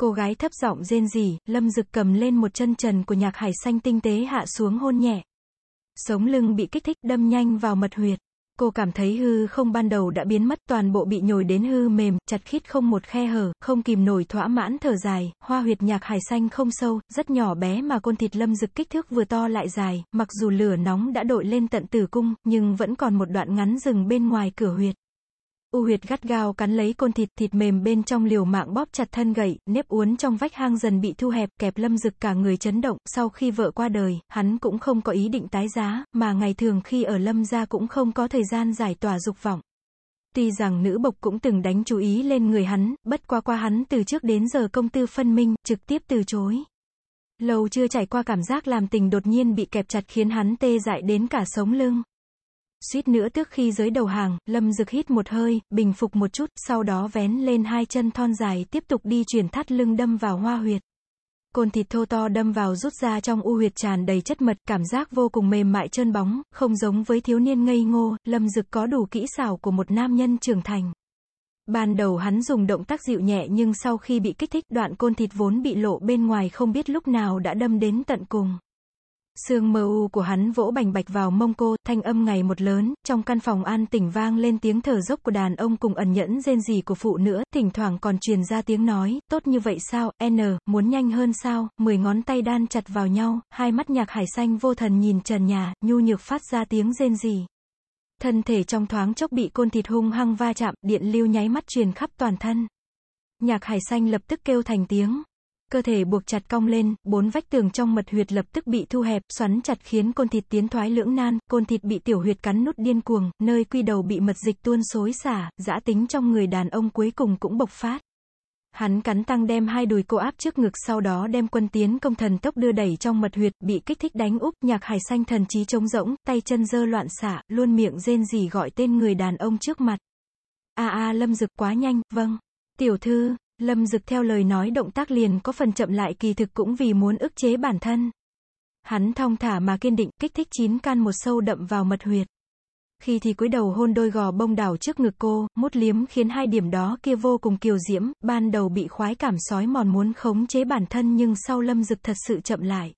Cô gái thấp giọng rên rỉ, lâm dực cầm lên một chân trần của nhạc hải xanh tinh tế hạ xuống hôn nhẹ. Sống lưng bị kích thích đâm nhanh vào mật huyệt. Cô cảm thấy hư không ban đầu đã biến mất toàn bộ bị nhồi đến hư mềm, chặt khít không một khe hở, không kìm nổi thỏa mãn thở dài, hoa huyệt nhạc hải xanh không sâu, rất nhỏ bé mà côn thịt lâm dực kích thước vừa to lại dài, mặc dù lửa nóng đã đội lên tận tử cung, nhưng vẫn còn một đoạn ngắn rừng bên ngoài cửa huyệt. U huyệt gắt gao cắn lấy côn thịt, thịt mềm bên trong liều mạng bóp chặt thân gậy, nếp uốn trong vách hang dần bị thu hẹp, kẹp lâm dực cả người chấn động, sau khi vợ qua đời, hắn cũng không có ý định tái giá, mà ngày thường khi ở lâm gia cũng không có thời gian giải tỏa dục vọng. Tuy rằng nữ bộc cũng từng đánh chú ý lên người hắn, bất qua qua hắn từ trước đến giờ công tư phân minh, trực tiếp từ chối. Lâu chưa trải qua cảm giác làm tình đột nhiên bị kẹp chặt khiến hắn tê dại đến cả sống lưng. Suýt nữa trước khi giới đầu hàng, Lâm Dực hít một hơi, bình phục một chút, sau đó vén lên hai chân thon dài tiếp tục đi chuyển thắt lưng đâm vào hoa huyệt. Côn thịt thô to đâm vào rút ra trong u huyệt tràn đầy chất mật, cảm giác vô cùng mềm mại trơn bóng, không giống với thiếu niên ngây ngô, Lâm Dực có đủ kỹ xảo của một nam nhân trưởng thành. Ban đầu hắn dùng động tác dịu nhẹ nhưng sau khi bị kích thích đoạn côn thịt vốn bị lộ bên ngoài không biết lúc nào đã đâm đến tận cùng. Sương mờ u của hắn vỗ bành bạch vào mông cô, thanh âm ngày một lớn, trong căn phòng an tỉnh vang lên tiếng thở dốc của đàn ông cùng ẩn nhẫn rên rỉ của phụ nữ thỉnh thoảng còn truyền ra tiếng nói, tốt như vậy sao, N, muốn nhanh hơn sao, mười ngón tay đan chặt vào nhau, hai mắt nhạc hải xanh vô thần nhìn trần nhà, nhu nhược phát ra tiếng rên rỉ. Thân thể trong thoáng chốc bị côn thịt hung hăng va chạm, điện lưu nháy mắt truyền khắp toàn thân. Nhạc hải xanh lập tức kêu thành tiếng, cơ thể buộc chặt cong lên, bốn vách tường trong mật huyệt lập tức bị thu hẹp, xoắn chặt khiến côn thịt tiến thoái lưỡng nan, côn thịt bị tiểu huyệt cắn nút điên cuồng, nơi quy đầu bị mật dịch tuôn xối xả, dã tính trong người đàn ông cuối cùng cũng bộc phát. Hắn cắn tăng đem hai đùi cô áp trước ngực sau đó đem quân tiến công thần tốc đưa đẩy trong mật huyệt, bị kích thích đánh úp, nhạc hải xanh thần trí trống rỗng, tay chân dơ loạn xả, luôn miệng rên rỉ gọi tên người đàn ông trước mặt. A a lâm dực quá nhanh, vâng. Tiểu thư, Lâm Dực theo lời nói động tác liền có phần chậm lại kỳ thực cũng vì muốn ức chế bản thân. Hắn thong thả mà kiên định, kích thích chín can một sâu đậm vào mật huyệt. Khi thì cúi đầu hôn đôi gò bông đảo trước ngực cô, mút liếm khiến hai điểm đó kia vô cùng kiều diễm, ban đầu bị khoái cảm sói mòn muốn khống chế bản thân nhưng sau lâm dực thật sự chậm lại.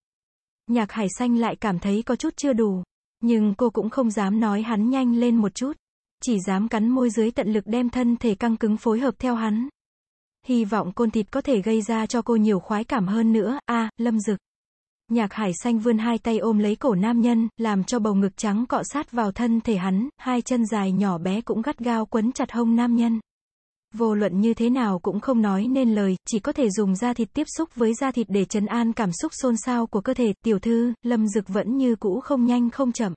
Nhạc hải xanh lại cảm thấy có chút chưa đủ. Nhưng cô cũng không dám nói hắn nhanh lên một chút. Chỉ dám cắn môi dưới tận lực đem thân thể căng cứng phối hợp theo hắn. Hy vọng côn thịt có thể gây ra cho cô nhiều khoái cảm hơn nữa, a lâm dực. Nhạc hải xanh vươn hai tay ôm lấy cổ nam nhân, làm cho bầu ngực trắng cọ sát vào thân thể hắn, hai chân dài nhỏ bé cũng gắt gao quấn chặt hông nam nhân. Vô luận như thế nào cũng không nói nên lời, chỉ có thể dùng da thịt tiếp xúc với da thịt để chấn an cảm xúc xôn xao của cơ thể, tiểu thư, lâm dực vẫn như cũ không nhanh không chậm.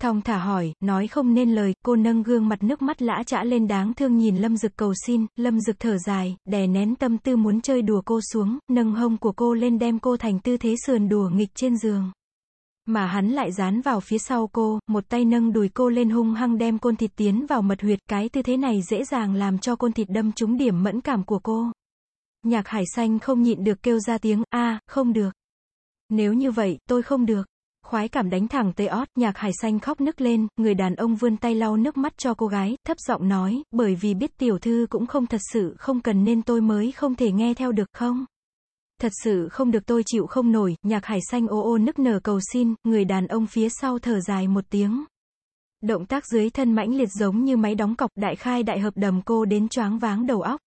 Thong thả hỏi, nói không nên lời, cô nâng gương mặt nước mắt lã chã lên đáng thương nhìn Lâm Dực cầu xin, Lâm Dực thở dài, đè nén tâm tư muốn chơi đùa cô xuống, nâng hông của cô lên đem cô thành tư thế sườn đùa nghịch trên giường. Mà hắn lại dán vào phía sau cô, một tay nâng đùi cô lên hung hăng đem côn thịt tiến vào mật huyệt, cái tư thế này dễ dàng làm cho côn thịt đâm trúng điểm mẫn cảm của cô. Nhạc hải xanh không nhịn được kêu ra tiếng, a không được. Nếu như vậy, tôi không được. Khoái cảm đánh thẳng tới ót, nhạc hải xanh khóc nức lên, người đàn ông vươn tay lau nước mắt cho cô gái, thấp giọng nói, bởi vì biết tiểu thư cũng không thật sự không cần nên tôi mới không thể nghe theo được không? Thật sự không được tôi chịu không nổi, nhạc hải xanh ô ô nức nở cầu xin, người đàn ông phía sau thở dài một tiếng. Động tác dưới thân mãnh liệt giống như máy đóng cọc đại khai đại hợp đầm cô đến choáng váng đầu óc.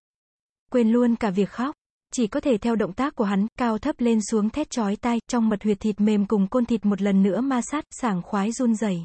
Quên luôn cả việc khóc chỉ có thể theo động tác của hắn, cao thấp lên xuống thét chói tai, trong mật huyệt thịt mềm cùng côn thịt một lần nữa ma sát, sảng khoái run rẩy.